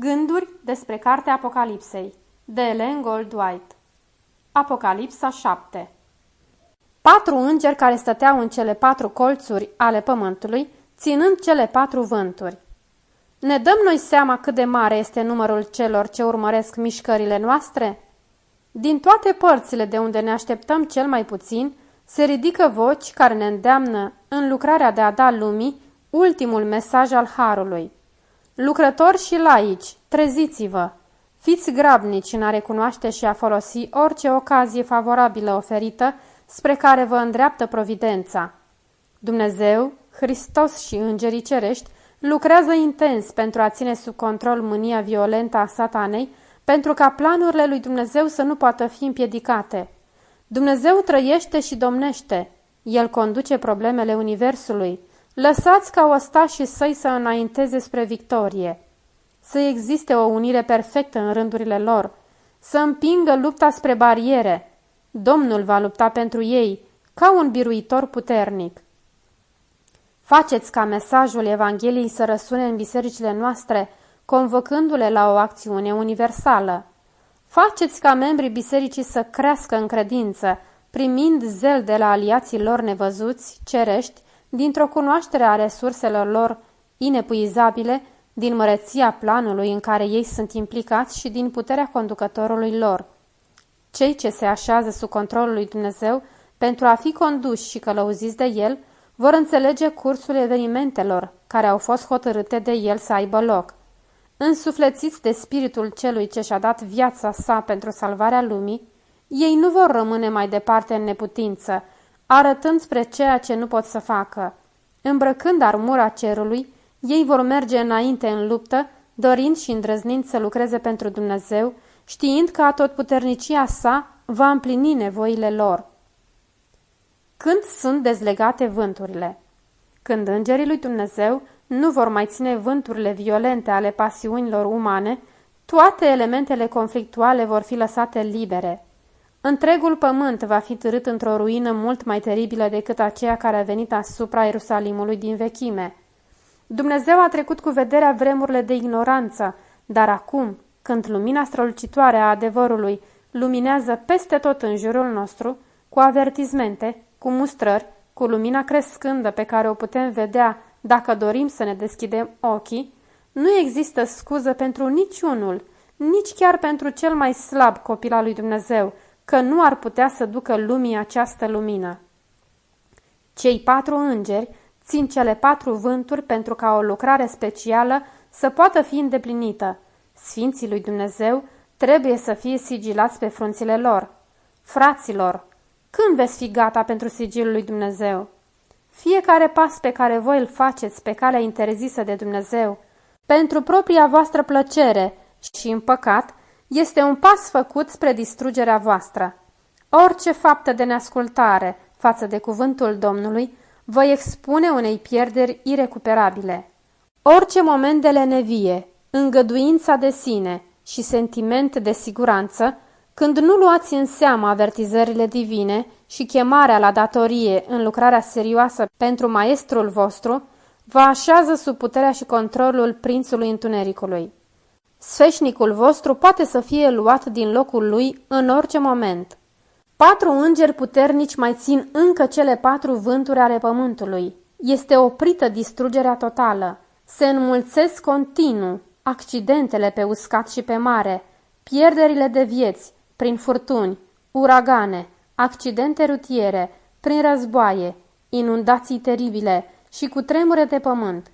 Gânduri despre Cartea Apocalipsei de Ellen Goldwhite Apocalipsa 7 Patru îngeri care stăteau în cele patru colțuri ale pământului, ținând cele patru vânturi. Ne dăm noi seama cât de mare este numărul celor ce urmăresc mișcările noastre? Din toate părțile de unde ne așteptăm cel mai puțin, se ridică voci care ne îndeamnă în lucrarea de a da lumii ultimul mesaj al Harului. Lucrători și laici, treziți-vă! Fiți grabnici în a recunoaște și a folosi orice ocazie favorabilă oferită spre care vă îndreaptă providența. Dumnezeu, Hristos și îngerii cerești lucrează intens pentru a ține sub control mânia violentă a satanei, pentru ca planurile lui Dumnezeu să nu poată fi împiedicate. Dumnezeu trăiește și domnește. El conduce problemele Universului. Lăsați ca ostașii săi să înainteze spre victorie. Să existe o unire perfectă în rândurile lor. Să împingă lupta spre bariere. Domnul va lupta pentru ei, ca un biruitor puternic. Faceți ca mesajul Evangheliei să răsune în bisericile noastre, convocându-le la o acțiune universală. Faceți ca membrii bisericii să crească în credință, primind zel de la aliații lor nevăzuți, cerești, dintr-o cunoaștere a resurselor lor inepuizabile, din măreția planului în care ei sunt implicați și din puterea conducătorului lor. Cei ce se așează sub controlul lui Dumnezeu pentru a fi conduși și călăuziți de El, vor înțelege cursul evenimentelor care au fost hotărâte de El să aibă loc. Însuflețiți de spiritul celui ce și-a dat viața sa pentru salvarea lumii, ei nu vor rămâne mai departe în neputință, arătând spre ceea ce nu pot să facă. Îmbrăcând armura cerului, ei vor merge înainte în luptă, dorind și îndrăznind să lucreze pentru Dumnezeu, știind că atotputernicia sa va împlini nevoile lor. Când sunt dezlegate vânturile? Când îngerii lui Dumnezeu nu vor mai ține vânturile violente ale pasiunilor umane, toate elementele conflictuale vor fi lăsate libere. Întregul pământ va fi târât într-o ruină mult mai teribilă decât aceea care a venit asupra Ierusalimului din vechime. Dumnezeu a trecut cu vederea vremurile de ignoranță, dar acum, când lumina strălucitoare a adevărului luminează peste tot în jurul nostru, cu avertizmente, cu mustrări, cu lumina crescândă pe care o putem vedea dacă dorim să ne deschidem ochii, nu există scuză pentru niciunul, nici chiar pentru cel mai slab copil al lui Dumnezeu, că nu ar putea să ducă lumii această lumină. Cei patru îngeri țin cele patru vânturi pentru ca o lucrare specială să poată fi îndeplinită. Sfinții lui Dumnezeu trebuie să fie sigilați pe frunțile lor. Fraților, când veți fi gata pentru sigilul lui Dumnezeu? Fiecare pas pe care voi îl faceți pe calea interzisă de Dumnezeu, pentru propria voastră plăcere și în păcat, este un pas făcut spre distrugerea voastră. Orice faptă de neascultare față de cuvântul Domnului vă expune unei pierderi irecuperabile. Orice moment de lenevie, îngăduința de sine și sentiment de siguranță, când nu luați în seamă avertizările divine și chemarea la datorie în lucrarea serioasă pentru maestrul vostru, vă așează sub puterea și controlul prințului întunericului. Sfeșnicul vostru poate să fie luat din locul lui în orice moment. Patru îngeri puternici mai țin încă cele patru vânturi ale pământului. Este oprită distrugerea totală. Se înmulțesc continuu accidentele pe uscat și pe mare, pierderile de vieți prin furtuni, uragane, accidente rutiere, prin războaie, inundații teribile și cu tremure de pământ.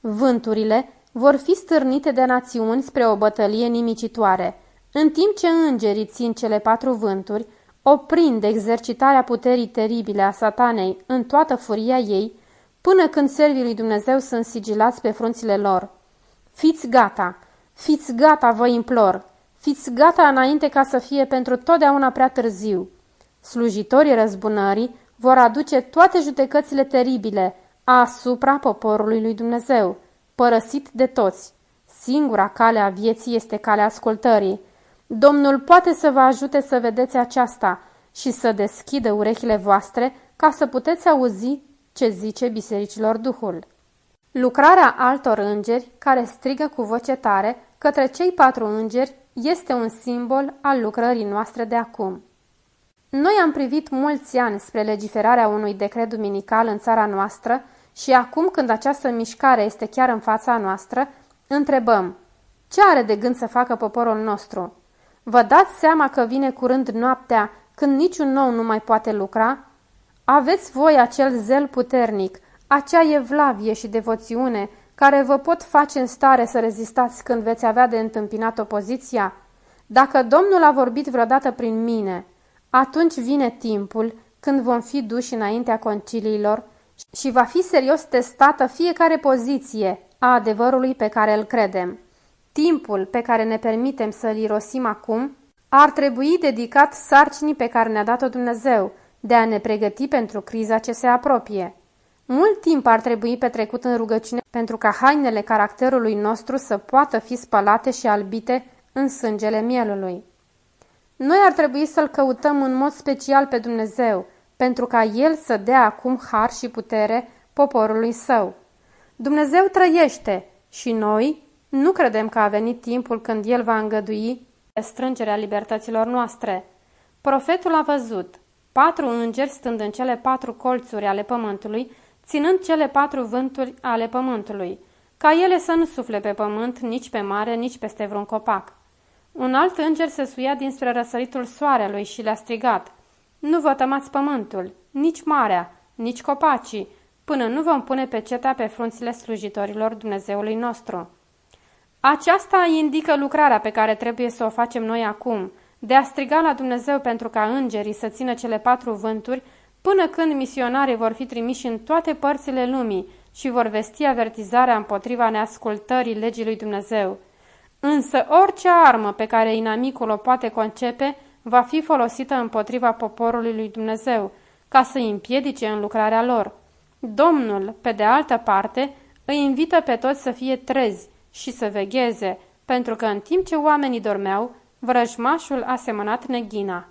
Vânturile vor fi stârnite de națiuni spre o bătălie nimicitoare, în timp ce îngerii țin cele patru vânturi, oprind exercitarea puterii teribile a satanei în toată furia ei, până când servii lui Dumnezeu sunt sigilați pe frunțile lor. Fiți gata, fiți gata, vă implor, fiți gata înainte ca să fie pentru totdeauna prea târziu. Slujitorii răzbunării vor aduce toate judecățile teribile asupra poporului lui Dumnezeu, părăsit de toți. Singura cale a vieții este calea ascultării. Domnul poate să vă ajute să vedeți aceasta și să deschidă urechile voastre ca să puteți auzi ce zice bisericilor Duhul. Lucrarea altor îngeri care strigă cu voce tare către cei patru îngeri este un simbol al lucrării noastre de acum. Noi am privit mulți ani spre legiferarea unui decret duminical în țara noastră și acum când această mișcare este chiar în fața noastră, întrebăm, ce are de gând să facă poporul nostru? Vă dați seama că vine curând noaptea când niciun nou nu mai poate lucra? Aveți voi acel zel puternic, acea evlavie și devoțiune care vă pot face în stare să rezistați când veți avea de întâmpinat opoziția? Dacă Domnul a vorbit vreodată prin mine, atunci vine timpul când vom fi duși înaintea conciliilor și va fi serios testată fiecare poziție a adevărului pe care îl credem. Timpul pe care ne permitem să-l irosim acum ar trebui dedicat sarcinii pe care ne-a dat-o Dumnezeu, de a ne pregăti pentru criza ce se apropie. Mult timp ar trebui petrecut în rugăciune pentru ca hainele caracterului nostru să poată fi spălate și albite în sângele mielului. Noi ar trebui să-L căutăm în mod special pe Dumnezeu, pentru ca El să dea acum har și putere poporului său. Dumnezeu trăiește și noi nu credem că a venit timpul când El va îngădui strângerea libertăților noastre. Profetul a văzut patru îngeri stând în cele patru colțuri ale pământului, ținând cele patru vânturi ale pământului, ca ele să nu sufle pe pământ, nici pe mare, nici peste vreun copac. Un alt înger se suia dinspre răsăritul soarelui și le-a strigat, Nu vă tămați pământul, nici marea, nici copacii, până nu vom pune pe cetea pe frunțile slujitorilor Dumnezeului nostru. Aceasta indică lucrarea pe care trebuie să o facem noi acum, de a striga la Dumnezeu pentru ca îngerii să țină cele patru vânturi, până când misionarii vor fi trimiși în toate părțile lumii și vor vesti avertizarea împotriva neascultării legii lui Dumnezeu. Însă orice armă pe care inamicul o poate concepe va fi folosită împotriva poporului lui Dumnezeu, ca să îi împiedice în lucrarea lor. Domnul, pe de altă parte, îi invită pe toți să fie trezi și să vegheze, pentru că în timp ce oamenii dormeau, vrăjmașul a semănat neghina.